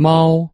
猫。